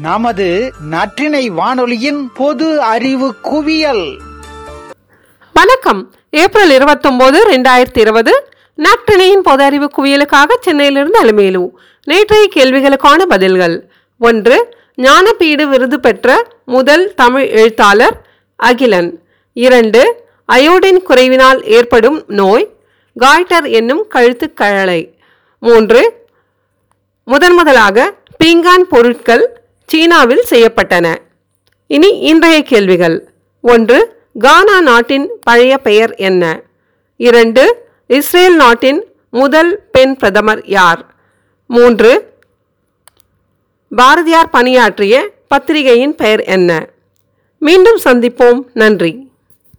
நமது நற்றினை வானொலியின் பொது அறிவு குவியல். வணக்கம். ஏப்ரல் இருபத்தொன்பது ரெண்டாயிரத்தி இருபது. நற்றினையின் பொது அறிவு குவியலுக்காக சென்னையிலிருந்து அலுமேலு. நேற்றைய கேள்விகளுக்கான பதில்கள். ஒன்று ஞானபீடு விருது பெற்ற முதல் தமிழ் எழுத்தாளர் அகிலன். இரண்டு அயோடின் குறைவினால் ஏற்படும் நோய் காய்டர் என்னும் கழுத்து கழலை. மூன்று முதன் முதலாக பீங்கான் பொருட்கள் சீனாவில் செய்யப்பட்டன. இனி இன்றைய கேள்விகள். ஒன்று கானா நாட்டின் பழைய பெயர் என்ன? இரண்டு இஸ்ரேல் நாட்டின் முதல் பெண் பிரதமர் யார்? மூன்று பாரதியார் பணியாற்றிய பத்திரிகையின் பெயர் என்ன? மீண்டும் சந்திப்போம். நன்றி.